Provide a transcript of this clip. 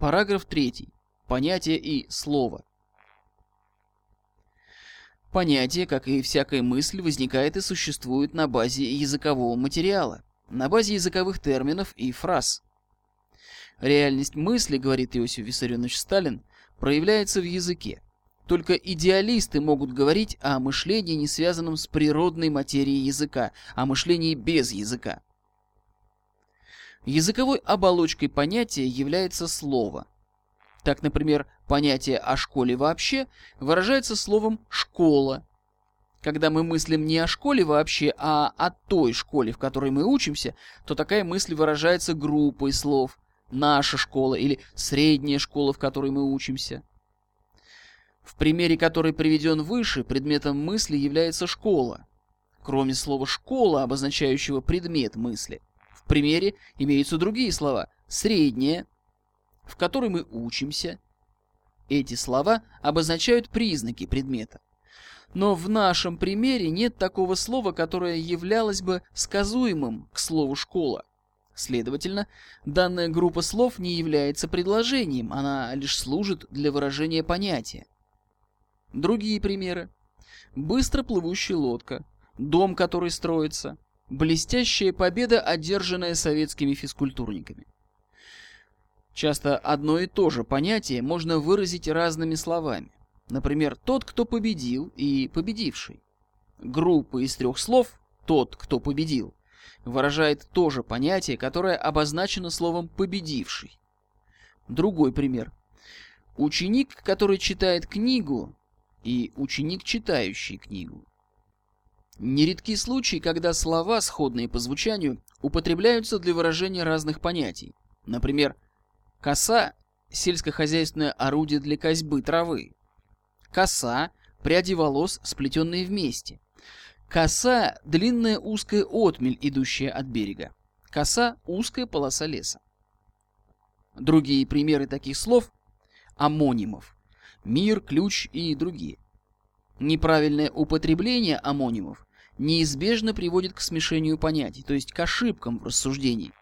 Параграф 3. Понятие и слово. Понятие, как и всякая мысль, возникает и существует на базе языкового материала, на базе языковых терминов и фраз. Реальность мысли, говорит Иосиф Виссарионович Сталин, проявляется в языке. Только идеалисты могут говорить о мышлении, не связанном с природной материей языка, о мышлении без языка. Языковой оболочкой понятия является слово. Так, например, понятие о школе вообще выражается словом «школа». Когда мы мыслим не о школе вообще, а о той школе, в которой мы учимся, то такая мысль выражается группой слов «наша школа» или «средняя школа, в которой мы учимся». В примере, который приведен выше, предметом мысли является школа. Кроме слова «школа», обозначающего предмет мысли, в примере имеются другие слова «средняя», в которой мы учимся. Эти слова обозначают признаки предмета. Но в нашем примере нет такого слова, которое являлось бы сказуемым к слову «школа». Следовательно, данная группа слов не является предложением, она лишь служит для выражения понятия. Другие примеры. Быстро плывущая лодка, дом, который строится, блестящая победа, одержанная советскими физкультурниками. Часто одно и то же понятие можно выразить разными словами. Например, «тот, кто победил» и «победивший». Группа из трех слов «тот, кто победил» выражает то же понятие, которое обозначено словом «победивший». Другой пример. Ученик, который читает книгу, и ученик, читающий книгу. Нередки случаи, когда слова, сходные по звучанию, употребляются для выражения разных понятий. Например, коса – сельскохозяйственное орудие для козьбы травы. Коса – пряди волос, сплетенные вместе. Коса – длинная узкая отмель, идущая от берега. Коса – узкая полоса леса. Другие примеры таких слов – амонимов – мир, ключ и другие. Неправильное употребление амонимов неизбежно приводит к смешению понятий, то есть к ошибкам в рассуждении.